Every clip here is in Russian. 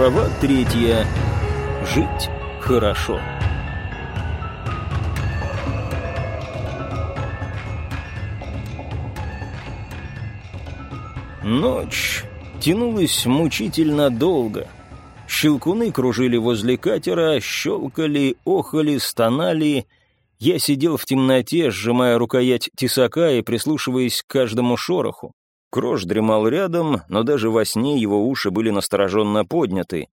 Глава третья. Жить хорошо. Ночь тянулась мучительно долго. Щелкуны кружили возле катера, щелкали, охали, стонали. Я сидел в темноте, сжимая рукоять тесака и прислушиваясь к каждому шороху. Крош дремал рядом, но даже во сне его уши были настороженно подняты.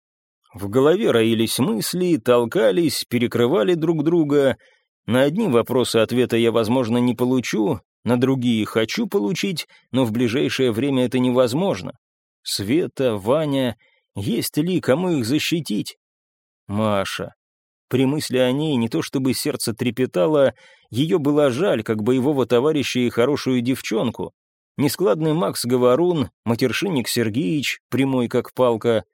В голове роились мысли, толкались, перекрывали друг друга. На одни вопросы ответа я, возможно, не получу, на другие хочу получить, но в ближайшее время это невозможно. Света, Ваня, есть ли кому их защитить? Маша. При мысли о ней не то чтобы сердце трепетало, ее было жаль, как боевого товарища и хорошую девчонку. Нескладный Макс Говорун, матершинник Сергеич, прямой как палка.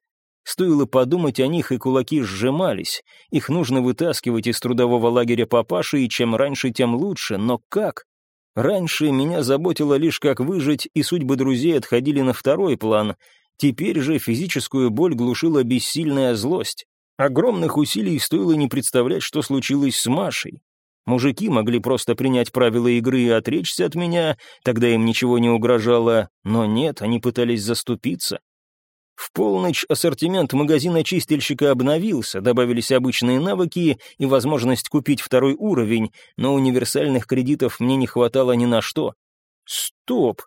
Стоило подумать о них, и кулаки сжимались. Их нужно вытаскивать из трудового лагеря папаши, и чем раньше, тем лучше. Но как? Раньше меня заботило лишь, как выжить, и судьбы друзей отходили на второй план. Теперь же физическую боль глушила бессильная злость. Огромных усилий стоило не представлять, что случилось с Машей. Мужики могли просто принять правила игры и отречься от меня, тогда им ничего не угрожало, но нет, они пытались заступиться. В полночь ассортимент магазина чистильщика обновился, добавились обычные навыки и возможность купить второй уровень, но универсальных кредитов мне не хватало ни на что. Стоп!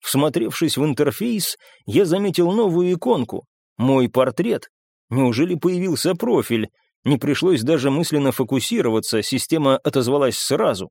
Всмотревшись в интерфейс, я заметил новую иконку. Мой портрет. Неужели появился профиль? Не пришлось даже мысленно фокусироваться, система отозвалась сразу.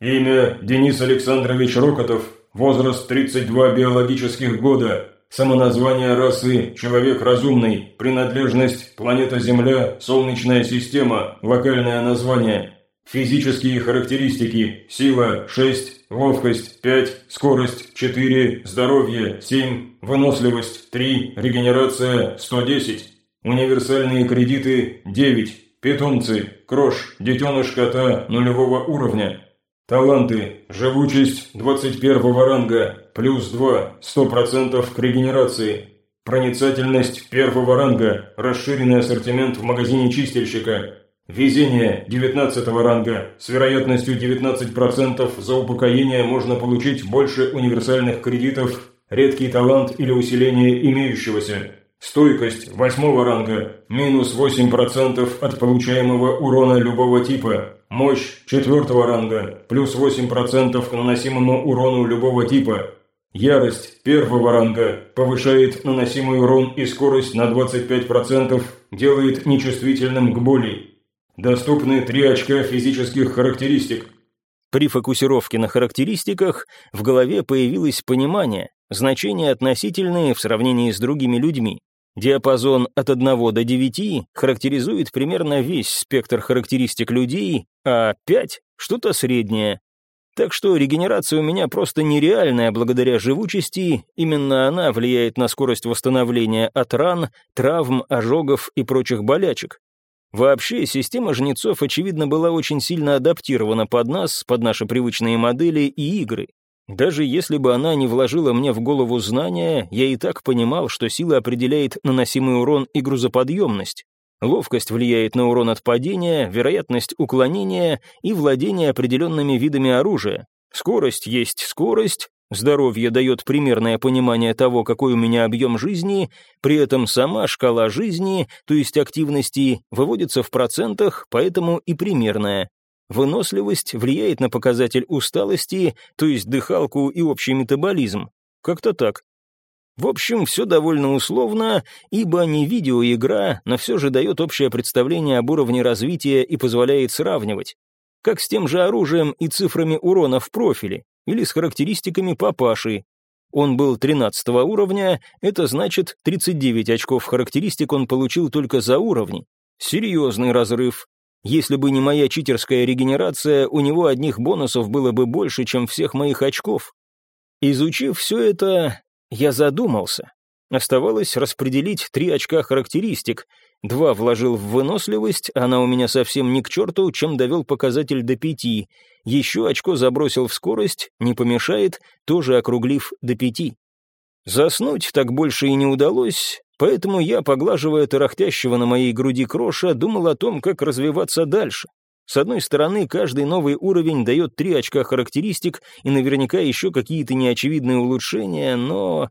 Имя Денис Александрович Рокотов, возраст 32 биологических года, самоназвание расы «Человек разумный», принадлежность «Планета Земля», «Солнечная система», локальное название, физические характеристики, сила 6, ловкость 5, скорость 4, здоровье 7, выносливость 3, регенерация 110. Универсальные кредиты 9. Питомцы. Крош. Детеныш кота нулевого уровня. Таланты. Живучесть 21 ранга. Плюс 2. 100% к регенерации. Проницательность первого ранга. Расширенный ассортимент в магазине чистильщика. Везение 19 ранга. С вероятностью 19% за упокоение можно получить больше универсальных кредитов, редкий талант или усиление имеющегося. Стойкость восьмого ранга, минус 8% от получаемого урона любого типа. Мощь четвертого ранга, плюс 8% к наносимому урону любого типа. Ярость первого ранга повышает наносимый урон и скорость на 25%, делает нечувствительным к боли. Доступны 3 очка физических характеристик. При фокусировке на характеристиках в голове появилось понимание, значения относительные в сравнении с другими людьми. Диапазон от 1 до 9 характеризует примерно весь спектр характеристик людей, а 5 — что-то среднее. Так что регенерация у меня просто нереальная благодаря живучести, именно она влияет на скорость восстановления от ран, травм, ожогов и прочих болячек. Вообще, система жнецов, очевидно, была очень сильно адаптирована под нас, под наши привычные модели и игры. Даже если бы она не вложила мне в голову знания, я и так понимал, что сила определяет наносимый урон и грузоподъемность. Ловкость влияет на урон от падения, вероятность уклонения и владение определенными видами оружия. Скорость есть скорость, здоровье дает примерное понимание того, какой у меня объем жизни, при этом сама шкала жизни, то есть активности, выводится в процентах, поэтому и примерная. Выносливость влияет на показатель усталости, то есть дыхалку и общий метаболизм. Как-то так. В общем, все довольно условно, ибо не видеоигра, но все же дает общее представление об уровне развития и позволяет сравнивать. Как с тем же оружием и цифрами урона в профиле, или с характеристиками папаши. Он был 13 уровня, это значит 39 очков характеристик он получил только за уровни. Серьезный разрыв. Если бы не моя читерская регенерация, у него одних бонусов было бы больше, чем всех моих очков. Изучив все это, я задумался. Оставалось распределить три очка характеристик. Два вложил в выносливость, она у меня совсем не к черту, чем довел показатель до пяти. Еще очко забросил в скорость, не помешает, тоже округлив до пяти. Заснуть так больше и не удалось, поэтому я, поглаживая тарахтящего на моей груди кроша, думал о том, как развиваться дальше. С одной стороны, каждый новый уровень дает три очка характеристик и наверняка еще какие-то неочевидные улучшения, но...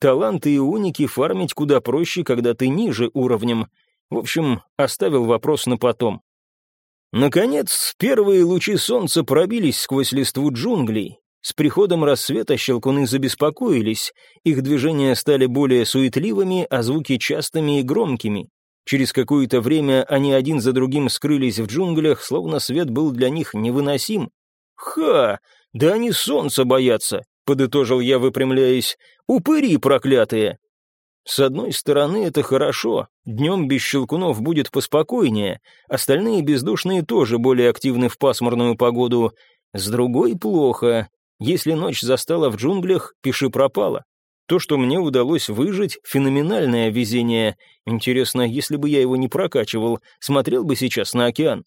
Таланты и уники фармить куда проще, когда ты ниже уровнем. В общем, оставил вопрос на потом. Наконец, первые лучи солнца пробились сквозь листву джунглей. С приходом рассвета щелкуны забеспокоились, их движения стали более суетливыми, а звуки частыми и громкими. Через какое-то время они один за другим скрылись в джунглях, словно свет был для них невыносим. «Ха! Да они солнца боятся!» — подытожил я, выпрямляясь. «Упыри проклятые!» С одной стороны, это хорошо, днем без щелкунов будет поспокойнее, остальные бездушные тоже более активны в пасмурную погоду. С другой — плохо. Если ночь застала в джунглях, пиши пропало. То, что мне удалось выжить, феноменальное везение. Интересно, если бы я его не прокачивал, смотрел бы сейчас на океан.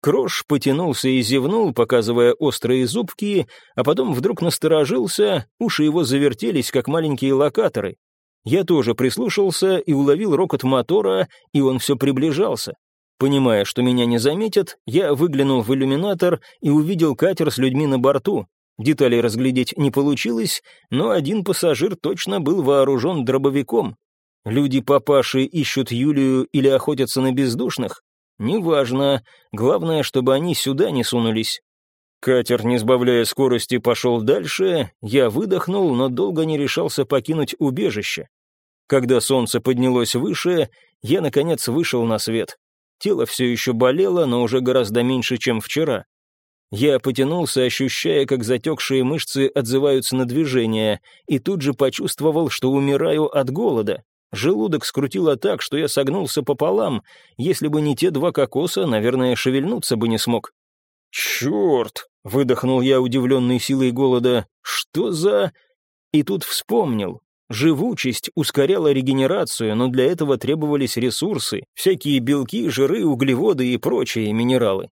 Крош потянулся и зевнул, показывая острые зубки, а потом вдруг насторожился, уши его завертелись, как маленькие локаторы. Я тоже прислушался и уловил рокот мотора, и он все приближался. Понимая, что меня не заметят, я выглянул в иллюминатор и увидел катер с людьми на борту. Деталей разглядеть не получилось, но один пассажир точно был вооружен дробовиком. Люди-папаши ищут Юлию или охотятся на бездушных? Неважно, главное, чтобы они сюда не сунулись. Катер, не сбавляя скорости, пошел дальше, я выдохнул, но долго не решался покинуть убежище. Когда солнце поднялось выше, я, наконец, вышел на свет. Тело все еще болело, но уже гораздо меньше, чем вчера. Я потянулся, ощущая, как затекшие мышцы отзываются на движение, и тут же почувствовал, что умираю от голода. Желудок скрутило так, что я согнулся пополам. Если бы не те два кокоса, наверное, шевельнуться бы не смог. «Черт!» — выдохнул я, удивленный силой голода. «Что за...» И тут вспомнил. Живучесть ускоряла регенерацию, но для этого требовались ресурсы, всякие белки, жиры, углеводы и прочие минералы.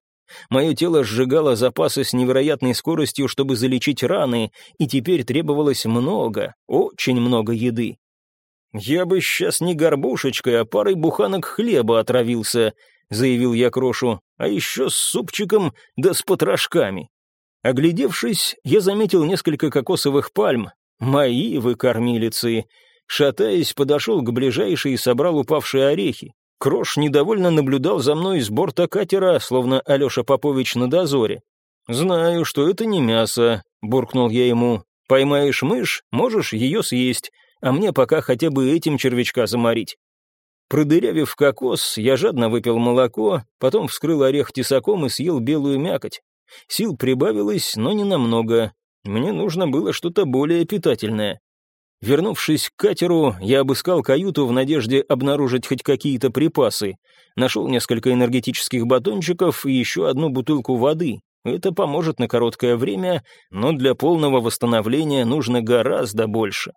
Мое тело сжигало запасы с невероятной скоростью, чтобы залечить раны, и теперь требовалось много, очень много еды. «Я бы сейчас не горбушечкой, а парой буханок хлеба отравился», — заявил я Крошу, «а еще с супчиком да с потрошками». Оглядевшись, я заметил несколько кокосовых пальм. «Мои вы кормилицы!» Шатаясь, подошел к ближайшей и собрал упавшие орехи. Крош недовольно наблюдал за мной с борта катера, словно Алеша Попович на дозоре. «Знаю, что это не мясо», — буркнул я ему. «Поймаешь мышь, можешь ее съесть, а мне пока хотя бы этим червячка заморить». Продырявив кокос, я жадно выпил молоко, потом вскрыл орех тесаком и съел белую мякоть. Сил прибавилось, но не намного. Мне нужно было что-то более питательное. Вернувшись к катеру, я обыскал каюту в надежде обнаружить хоть какие-то припасы. Нашел несколько энергетических батончиков и еще одну бутылку воды. Это поможет на короткое время, но для полного восстановления нужно гораздо больше.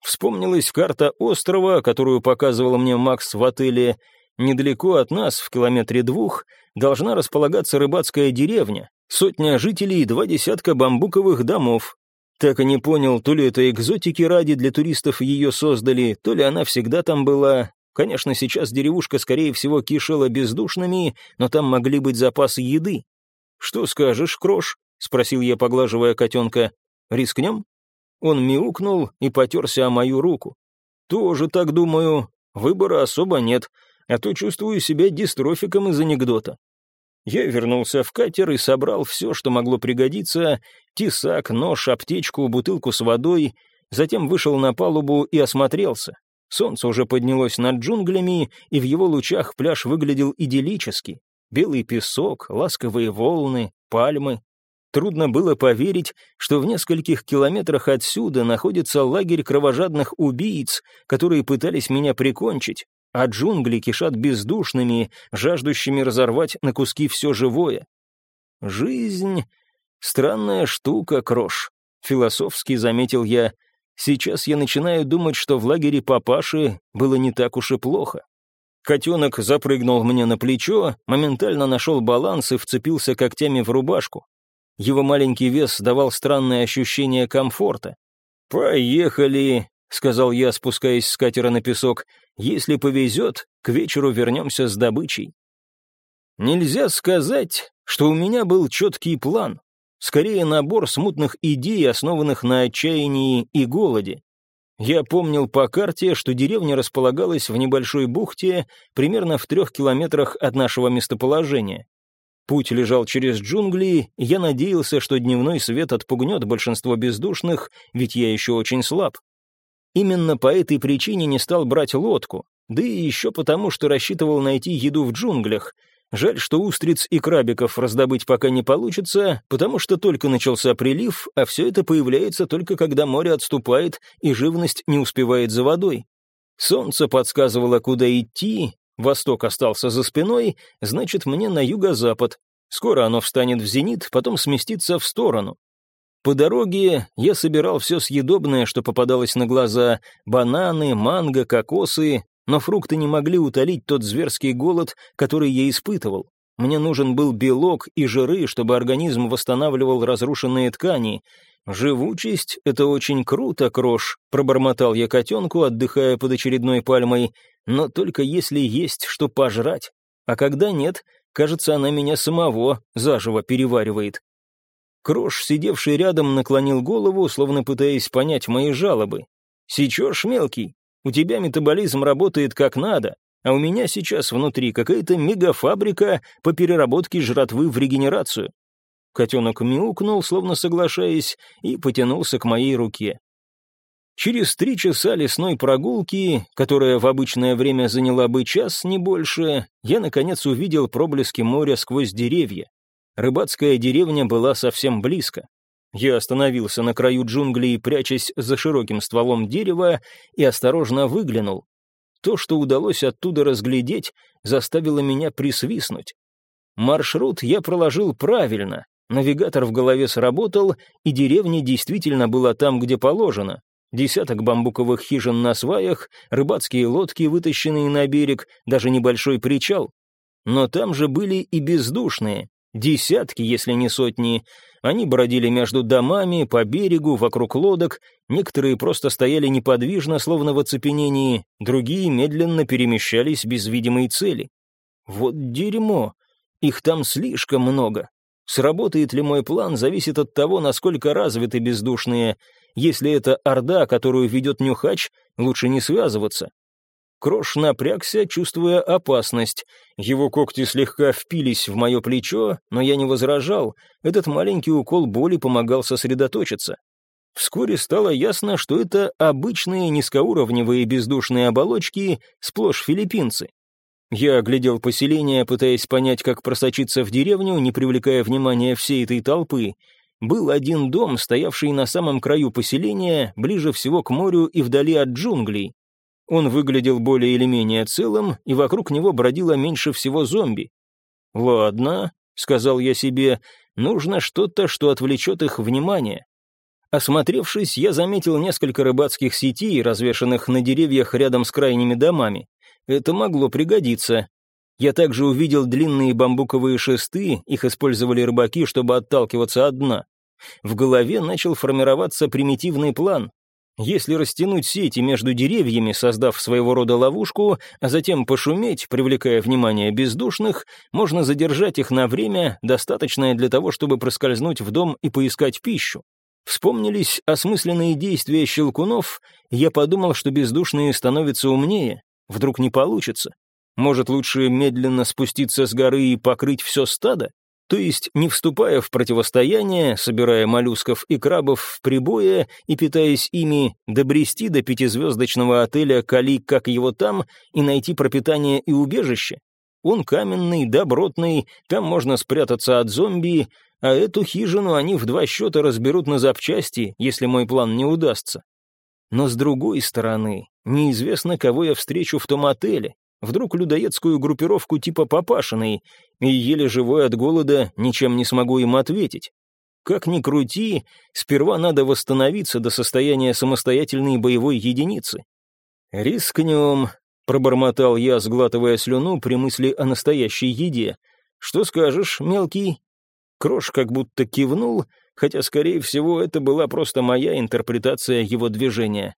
Вспомнилась карта острова, которую показывал мне Макс в отеле. Недалеко от нас, в километре двух, должна располагаться рыбацкая деревня. Сотня жителей и два десятка бамбуковых домов, так и не понял, то ли это экзотики ради для туристов ее создали, то ли она всегда там была. Конечно, сейчас деревушка, скорее всего, кишела бездушными, но там могли быть запасы еды. «Что скажешь, Крош?» — спросил я, поглаживая котенка. «Рискнем?» Он мяукнул и потерся о мою руку. «Тоже так думаю. Выбора особо нет, а то чувствую себя дистрофиком из анекдота. Я вернулся в катер и собрал все, что могло пригодиться, тесак, нож, аптечку, бутылку с водой, затем вышел на палубу и осмотрелся. Солнце уже поднялось над джунглями, и в его лучах пляж выглядел идиллически. Белый песок, ласковые волны, пальмы. Трудно было поверить, что в нескольких километрах отсюда находится лагерь кровожадных убийц, которые пытались меня прикончить, а джунгли кишат бездушными, жаждущими разорвать на куски все живое. Жизнь — странная штука, Крош, — философски заметил я. Сейчас я начинаю думать, что в лагере папаши было не так уж и плохо. Котенок запрыгнул мне на плечо, моментально нашел баланс и вцепился когтями в рубашку. Его маленький вес давал странное ощущение комфорта. «Поехали!» — сказал я, спускаясь с катера на песок. «Если повезет, к вечеру вернемся с добычей». Нельзя сказать, что у меня был четкий план. Скорее, набор смутных идей, основанных на отчаянии и голоде. Я помнил по карте, что деревня располагалась в небольшой бухте, примерно в трех километрах от нашего местоположения. Путь лежал через джунгли, я надеялся, что дневной свет отпугнет большинство бездушных, ведь я еще очень слаб. Именно по этой причине не стал брать лодку, да и еще потому, что рассчитывал найти еду в джунглях, Жаль, что устриц и крабиков раздобыть пока не получится, потому что только начался прилив, а все это появляется только когда море отступает и живность не успевает за водой. Солнце подсказывало, куда идти, восток остался за спиной, значит, мне на юго-запад. Скоро оно встанет в зенит, потом сместится в сторону. По дороге я собирал все съедобное, что попадалось на глаза, бананы, манго, кокосы, но фрукты не могли утолить тот зверский голод, который я испытывал. Мне нужен был белок и жиры, чтобы организм восстанавливал разрушенные ткани. «Живучесть — это очень круто, Крош», — пробормотал я котенку, отдыхая под очередной пальмой, «но только если есть что пожрать. А когда нет, кажется, она меня самого заживо переваривает». Крош, сидевший рядом, наклонил голову, словно пытаясь понять мои жалобы. «Сечешь, мелкий?» У тебя метаболизм работает как надо, а у меня сейчас внутри какая-то мегафабрика по переработке жратвы в регенерацию». Котенок мяукнул, словно соглашаясь, и потянулся к моей руке. Через три часа лесной прогулки, которая в обычное время заняла бы час, не больше, я, наконец, увидел проблески моря сквозь деревья. Рыбацкая деревня была совсем близко. Я остановился на краю джунглей, прячась за широким стволом дерева, и осторожно выглянул. То, что удалось оттуда разглядеть, заставило меня присвистнуть. Маршрут я проложил правильно, навигатор в голове сработал, и деревня действительно была там, где положено. Десяток бамбуковых хижин на сваях, рыбацкие лодки, вытащенные на берег, даже небольшой причал. Но там же были и бездушные, десятки, если не сотни, они бродили между домами, по берегу, вокруг лодок, некоторые просто стояли неподвижно, словно в оцепенении, другие медленно перемещались без видимой цели. Вот дерьмо, их там слишком много. Сработает ли мой план, зависит от того, насколько развиты бездушные. Если это орда, которую ведет Нюхач, лучше не связываться. Крош напрягся, чувствуя опасность. Его когти слегка впились в мое плечо, но я не возражал. Этот маленький укол боли помогал сосредоточиться. Вскоре стало ясно, что это обычные низкоуровневые бездушные оболочки, сплошь филиппинцы. Я оглядел поселение, пытаясь понять, как просочиться в деревню, не привлекая внимания всей этой толпы. Был один дом, стоявший на самом краю поселения, ближе всего к морю и вдали от джунглей. Он выглядел более или менее целым, и вокруг него бродило меньше всего зомби. «Ладно», — сказал я себе, — «нужно что-то, что отвлечет их внимание». Осмотревшись, я заметил несколько рыбацких сетей, развешанных на деревьях рядом с крайними домами. Это могло пригодиться. Я также увидел длинные бамбуковые шесты, их использовали рыбаки, чтобы отталкиваться от дна. В голове начал формироваться примитивный план. Если растянуть сети между деревьями, создав своего рода ловушку, а затем пошуметь, привлекая внимание бездушных, можно задержать их на время, достаточное для того, чтобы проскользнуть в дом и поискать пищу. Вспомнились осмысленные действия щелкунов, я подумал, что бездушные становятся умнее, вдруг не получится. Может, лучше медленно спуститься с горы и покрыть все стадо? То есть не вступая в противостояние, собирая моллюсков и крабов в прибое и питаясь ими, добрести до пятизвездочного отеля Кали, как его там, и найти пропитание и убежище. Он каменный, добротный, там можно спрятаться от зомби, а эту хижину они в два счета разберут на запчасти, если мой план не удастся. Но с другой стороны, неизвестно, кого я встречу в том отеле, Вдруг людоедскую группировку типа Папашиной, и еле живой от голода ничем не смогу им ответить. Как ни крути, сперва надо восстановиться до состояния самостоятельной боевой единицы. «Рискнем», — пробормотал я, сглатывая слюну при мысли о настоящей еде. «Что скажешь, мелкий?» Крош как будто кивнул, хотя, скорее всего, это была просто моя интерпретация его движения.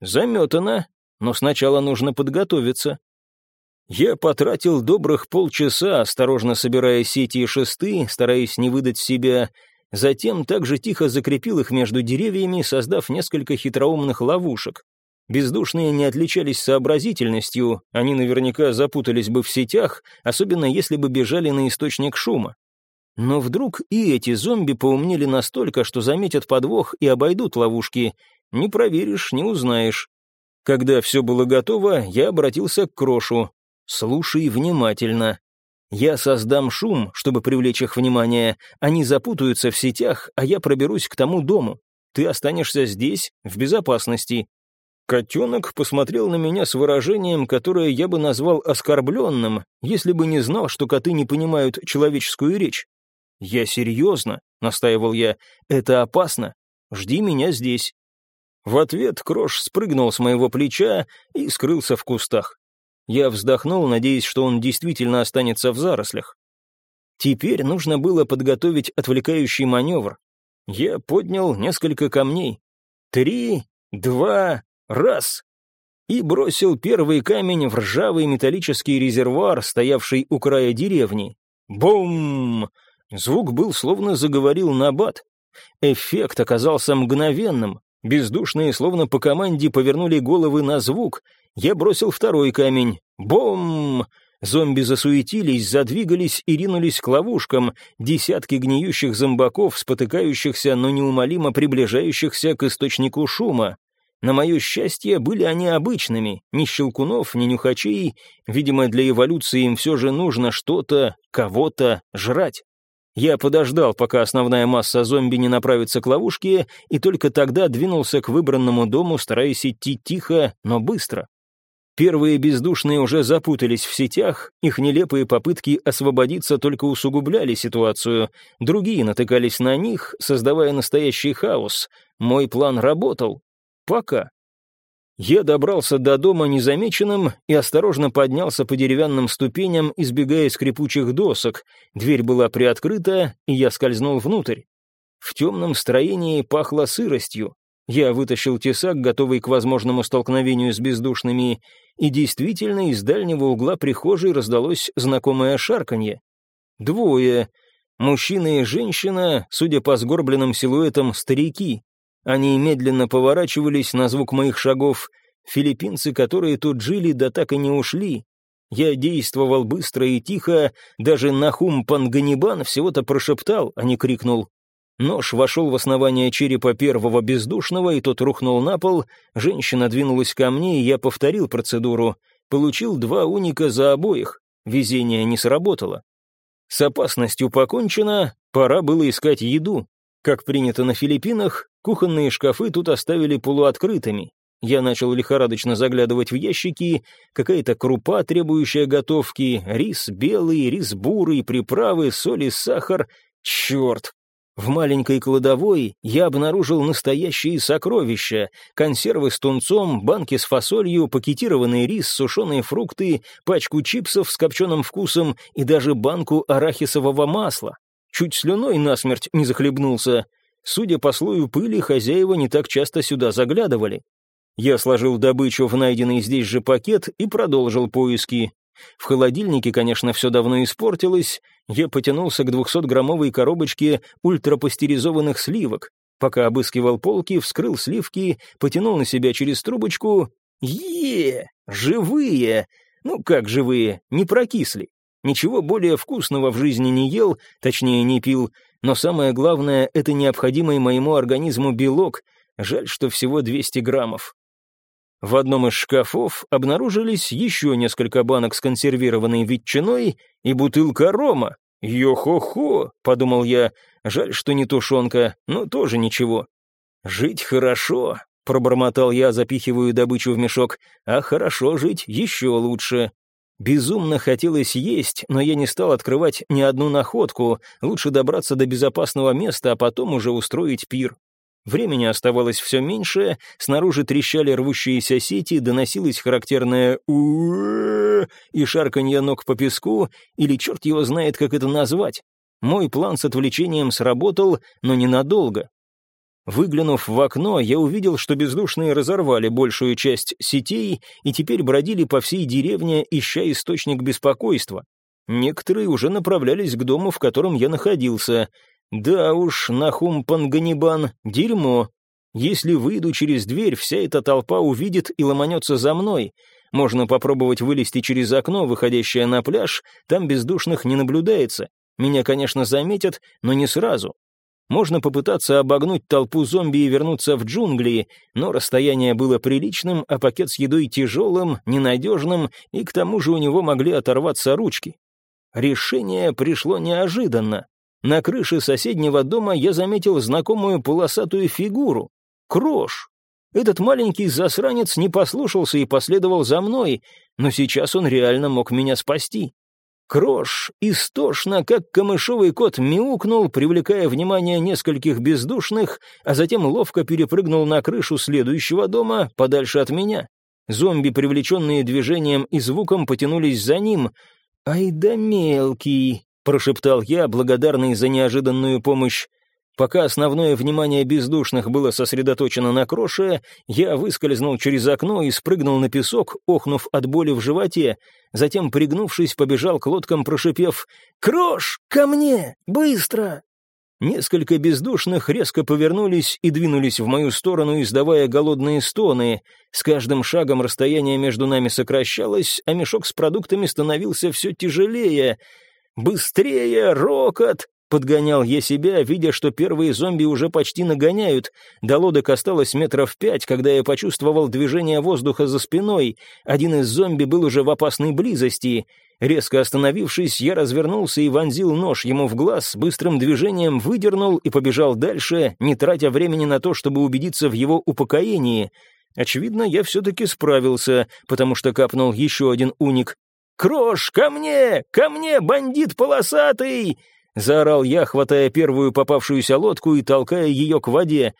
Заметано, но сначала нужно подготовиться. Я потратил добрых полчаса, осторожно собирая сети и шесты, стараясь не выдать себя, затем также тихо закрепил их между деревьями, создав несколько хитроумных ловушек. Бездушные не отличались сообразительностью, они наверняка запутались бы в сетях, особенно если бы бежали на источник шума. Но вдруг и эти зомби поумнели настолько, что заметят подвох и обойдут ловушки. Не проверишь, не узнаешь. Когда все было готово, я обратился к Крошу. «Слушай внимательно. Я создам шум, чтобы привлечь их внимание. Они запутаются в сетях, а я проберусь к тому дому. Ты останешься здесь, в безопасности. Котенок посмотрел на меня с выражением, которое я бы назвал оскорбленным, если бы не знал, что коты не понимают человеческую речь. «Я серьезно», — настаивал я, — «это опасно. Жди меня здесь». В ответ Крош спрыгнул с моего плеча и скрылся в кустах. Я вздохнул, надеясь, что он действительно останется в зарослях. Теперь нужно было подготовить отвлекающий маневр. Я поднял несколько камней. Три, два, раз! И бросил первый камень в ржавый металлический резервуар, стоявший у края деревни. Бум! Звук был словно заговорил на бат. Эффект оказался мгновенным. Бездушные, словно по команде, повернули головы на звук. Я бросил второй камень. Бом! Зомби засуетились, задвигались и ринулись к ловушкам. Десятки гниющих зомбаков, спотыкающихся, но неумолимо приближающихся к источнику шума. На мое счастье, были они обычными, ни щелкунов, ни нюхачей. Видимо, для эволюции им все же нужно что-то, кого-то жрать. Я подождал, пока основная масса зомби не направится к ловушке, и только тогда двинулся к выбранному дому, стараясь идти тихо, но быстро. Первые бездушные уже запутались в сетях, их нелепые попытки освободиться только усугубляли ситуацию, другие натыкались на них, создавая настоящий хаос. Мой план работал. Пока. Я добрался до дома незамеченным и осторожно поднялся по деревянным ступеням, избегая скрипучих досок. Дверь была приоткрыта, и я скользнул внутрь. В темном строении пахло сыростью. Я вытащил тесак, готовый к возможному столкновению с бездушными, и действительно из дальнего угла прихожей раздалось знакомое шарканье. Двое. Мужчина и женщина, судя по сгорбленным силуэтам, старики. Они медленно поворачивались на звук моих шагов. Филиппинцы, которые тут жили, да так и не ушли. Я действовал быстро и тихо, даже Нахум Панганибан всего-то прошептал, а не крикнул. Нож вошел в основание черепа первого бездушного, и тот рухнул на пол. Женщина двинулась ко мне, и я повторил процедуру. Получил два уника за обоих. Везение не сработало. С опасностью покончено, пора было искать еду. Как принято на Филиппинах, кухонные шкафы тут оставили полуоткрытыми. Я начал лихорадочно заглядывать в ящики, какая-то крупа, требующая готовки, рис белый, рис бурый, приправы, соль и сахар. Черт! В маленькой кладовой я обнаружил настоящие сокровища, консервы с тунцом, банки с фасолью, пакетированный рис, сушеные фрукты, пачку чипсов с копченым вкусом и даже банку арахисового масла. Чуть слюной насмерть не захлебнулся. Судя по слою пыли, хозяева не так часто сюда заглядывали. Я сложил добычу в найденный здесь же пакет и продолжил поиски. В холодильнике, конечно, все давно испортилось. Я потянулся к 200-граммовой коробочке ультрапастеризованных сливок. Пока обыскивал полки, вскрыл сливки, потянул на себя через трубочку. е Живые! Ну как живые? Не прокисли. Ничего более вкусного в жизни не ел, точнее не пил, но самое главное — это необходимый моему организму белок, жаль, что всего 200 граммов. В одном из шкафов обнаружились еще несколько банок с консервированной ветчиной и бутылка рома. «Йо-хо-хо», — подумал я, — «жаль, что не тушенка, но тоже ничего». «Жить хорошо», — пробормотал я, запихиваю добычу в мешок, «а хорошо жить еще лучше». Безумно хотелось есть, но я не стал открывать ни одну находку, лучше добраться до безопасного места, а потом уже устроить пир. Времени оставалось все меньше, снаружи трещали рвущиеся сети, доносилось характерное у и шарканье ног по песку, или черт его знает, как это назвать. Мой план с отвлечением сработал, но ненадолго. Выглянув в окно, я увидел, что бездушные разорвали большую часть сетей и теперь бродили по всей деревне, ища источник беспокойства. Некоторые уже направлялись к дому, в котором я находился. Да уж, Нахум Панганибан, дерьмо. Если выйду через дверь, вся эта толпа увидит и ломанется за мной. Можно попробовать вылезти через окно, выходящее на пляж, там бездушных не наблюдается. Меня, конечно, заметят, но не сразу. Можно попытаться обогнуть толпу зомби и вернуться в джунгли, но расстояние было приличным, а пакет с едой тяжелым, ненадежным, и к тому же у него могли оторваться ручки. Решение пришло неожиданно. На крыше соседнего дома я заметил знакомую полосатую фигуру. Крош. Этот маленький засранец не послушался и последовал за мной, но сейчас он реально мог меня спасти. Крош истошно, как камышовый кот, мяукнул, привлекая внимание нескольких бездушных, а затем ловко перепрыгнул на крышу следующего дома, подальше от меня. Зомби, привлеченные движением и звуком, потянулись за ним. «Ай да мелкий!» — прошептал я, благодарный за неожиданную помощь. Пока основное внимание бездушных было сосредоточено на кроше, я выскользнул через окно и спрыгнул на песок, охнув от боли в животе. Затем, пригнувшись, побежал к лодкам, прошипев «Крош, ко мне! Быстро!» Несколько бездушных резко повернулись и двинулись в мою сторону, издавая голодные стоны. С каждым шагом расстояние между нами сокращалось, а мешок с продуктами становился все тяжелее. «Быстрее, рокот!» Подгонял я себя, видя, что первые зомби уже почти нагоняют. До лодок осталось метров пять, когда я почувствовал движение воздуха за спиной. Один из зомби был уже в опасной близости. Резко остановившись, я развернулся и вонзил нож ему в глаз, быстрым движением выдернул и побежал дальше, не тратя времени на то, чтобы убедиться в его упокоении. Очевидно, я все-таки справился, потому что капнул еще один уник. «Крош, ко мне! Ко мне, бандит полосатый!» Заорал я, хватая первую попавшуюся лодку и толкая ее к воде.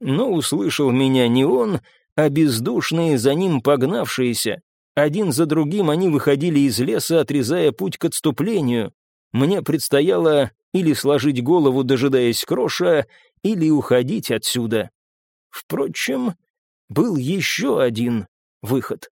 Но услышал меня не он, а бездушные за ним погнавшиеся. Один за другим они выходили из леса, отрезая путь к отступлению. Мне предстояло или сложить голову, дожидаясь кроша, или уходить отсюда. Впрочем, был еще один выход.